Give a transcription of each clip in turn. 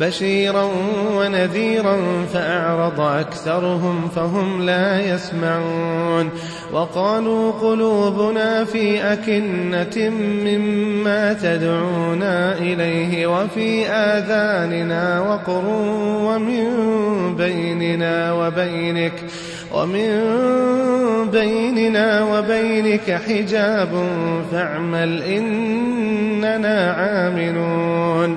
بشيرا ونذيرا فأعرض أكثرهم فهم لا يسمعون وقالوا قلوبنا في أكنة مما تدعونا إليه وفي آذاننا وقر ومن بيننا وبينك ومن بيننا وبينك حجاب فاعمل إننا عاملون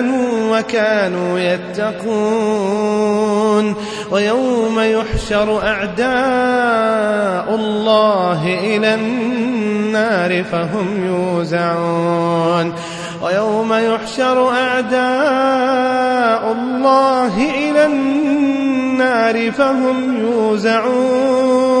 آمنوا وكانوا يتقون. ويوم يحشر أعداء الله إلى النار فهم يوزعون. ويوم يحشر أعداء الله إلى النار فهم يوزعون.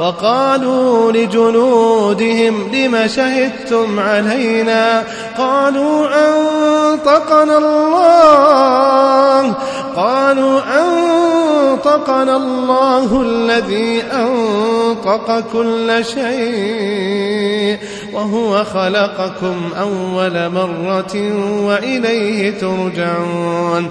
وقالوا لجلودهم لم شهدتم علينا؟ قالوا أنطقنا الله. قالوا أنطقنا الله الذي أنطق كل شيء وهو خلقكم أول مرة وإليه ترجعون.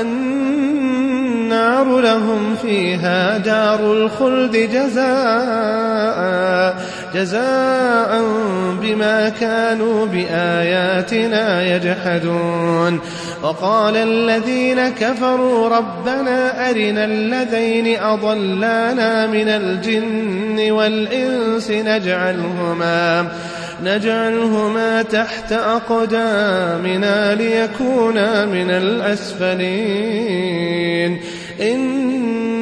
النار لهم فيها دار الخلد جزاء جزاء بما كانوا بآياتنا يجحدون. وقال الذين كفروا ربنا أرنا الذين أضلانا من الجن والإنس نجعلهما نجعلهما تحت أقدامنا ليكونا من الأسفلين.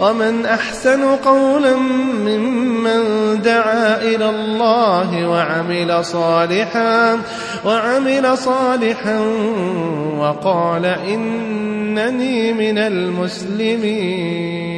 ومن أحسن قولا ممن دعا إلى الله وعمل صالحا وعمل صالحا وقال إنني من المسلمين.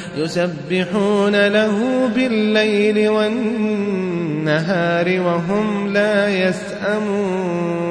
يسبحون له بالليل والنهار وهم لا يسأمون.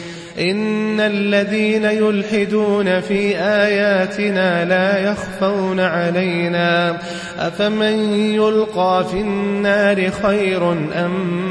إن الذين يلحدون في آياتنا لا يخفون علينا أفمن يلقى في النار خير أم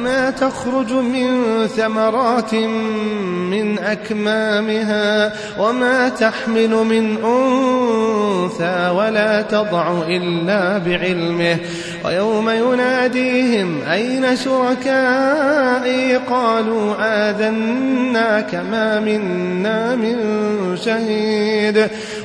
تخرج من ثمرات من أكمامها وما تحمل من أنثى ولا تضع إلا بعلمه ويوم يناديهم أين شركائي قالوا آذناك ما منا من شهيد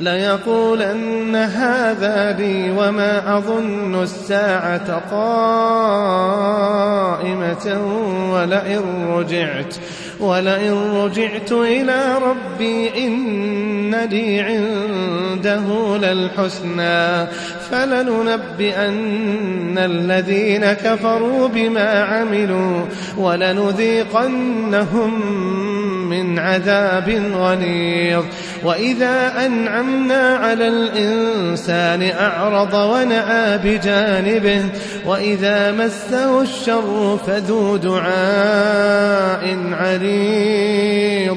ليقولن هذا لي وما أظن الساعة قائمة ولئن رجعت ولئن رجعت إلى ربي إن لي عنده للحسنى. فلننبئن الذين كفروا بما عملوا ولنذيقنهم عذاب غليظ. وإذا أنعمنا على الإنسان أعرض ونأى بجانبه وإذا مسه الشر فذو دعاء عريض